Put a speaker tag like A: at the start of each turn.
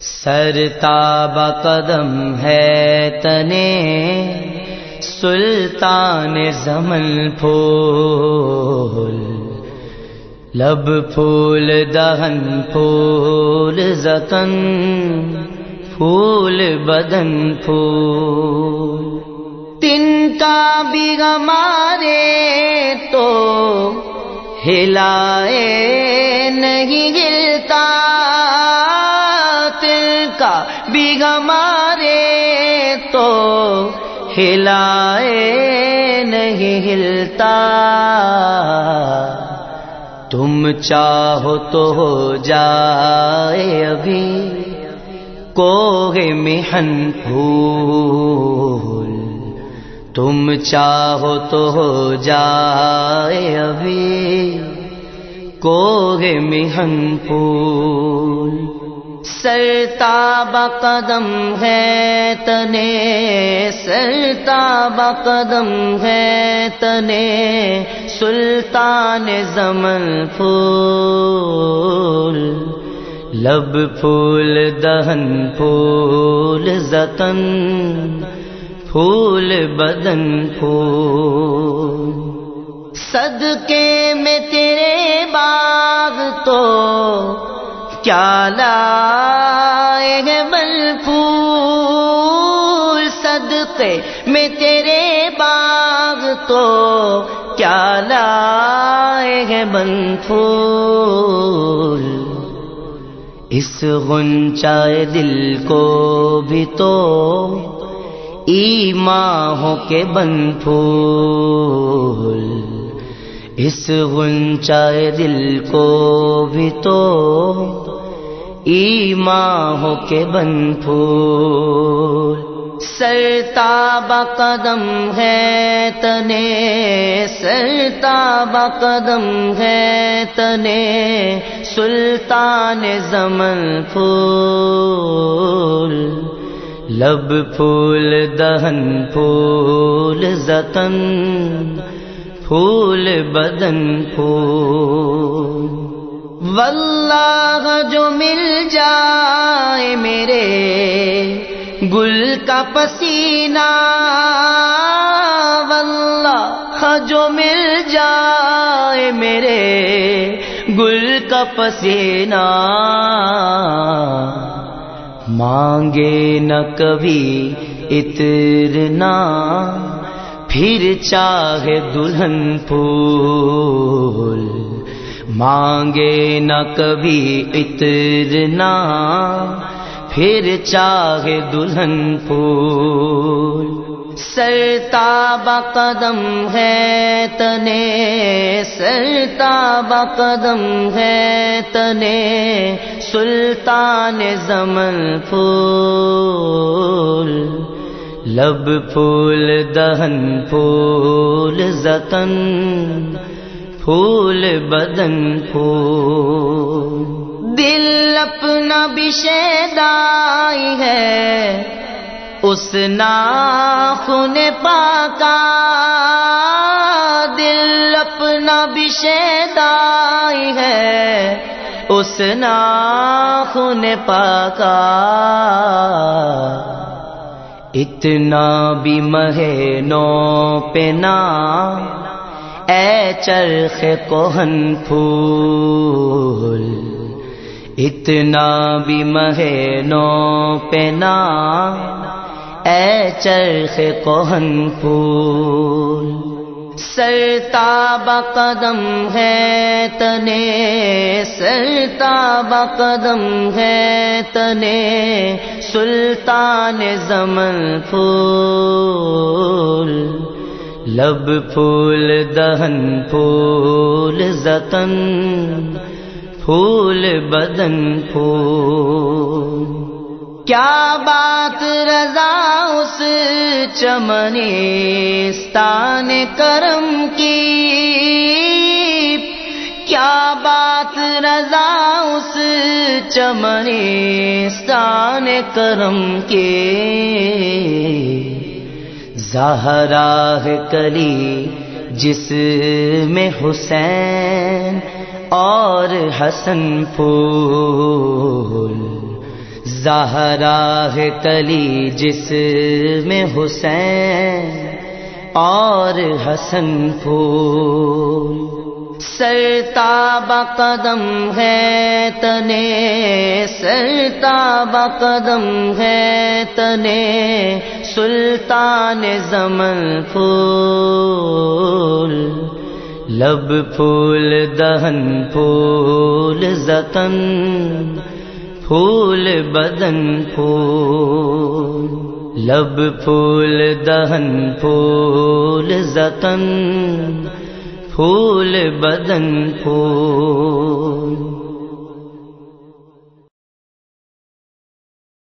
A: سرتاب قدم ہے تنے، سلطان زمن پھول، لب پھول، دہن پھول، زتن پھول، بدن پھول۔ تن کا بھی ہمارے تو ہلائے، نہیں گلتا ہمارے تو ہلائے نہیں ہلتا۔ تم چاہو تو ہو جائے ابھی، کوہ محن پھول۔ تم چاہو تو ہو جائے ابھی، کوہ محن پھول۔ سرتاب قدم ہے تنے سرتاب قدم ہے تنے، سلطان زمن پھول، لب پھول، دہن پھول، زتن پھول، بدن پھول۔ صدقے میں تیرے باغ تو کیا لائے گے بل صدقے میں تیرے باغ تو کیا لائے گے بل اس غنچائے دل کو بھی تو ایماں کے بن پھول اس غنچائے دل کو بھی تو ایماں ہو کے بن پھول سرتاب قدم ہے تنے سرتاب قدم ہے تنے، سلطان زمن پھول۔ لب پھول، دہن پھول، زتن پھول، بدن پھول۔ واللہ جو مل جائے میرے، گل کا پسینہ۔ واللہ جو مل جائے میرے، گل کا پسینہ۔ مانگے نہ کبھی اترنا، پھر چاہے دلہن پھول۔ مانگے نہ کبھی اترنا پھر چاہے دلہن پھول۔ سرتاب قدم ہے تنے سرتاب قدم ہے تنے، سلطان زمن پھول۔ لب پھول، دہن پھول، زتن۔ پھول بدن پھول دل اپنا بشیدائی ہے۔ اس ناخن پاکا۔ دل اپنا بشیدائی ہے۔ اس ناخن پاکا۔ اتنا بھی مہینوں پہ نا اے چرخ کوہن پھول، اتنا بھی مہینوں پہ نا۔ اے چرخ کوہن پھول سرتاب قدم ہے تنے۔ سرتاب قدم ہے تنے۔ سلطان زمن پھول لب پھول، دہن پھول، زتن پھول، بدن پھول۔ کیا بات رضا اس چمنستان کرم کی؟ کیا بات رضا اس چمنستان کرم کے زہرا ہے کلی، جس میں حسین اور حسن پھول۔ زہرا ہے کلی، جس میں حسین اور حسن پھول۔ سرتاب قدم ہے تنے سرتاب قدم ہے تنے، سلطان زمن پھول۔ لب پھول، دہن پھول، زتن پھول، بدن پھول۔ لب پھول دہن پھول زتن پھول بدن پھول۔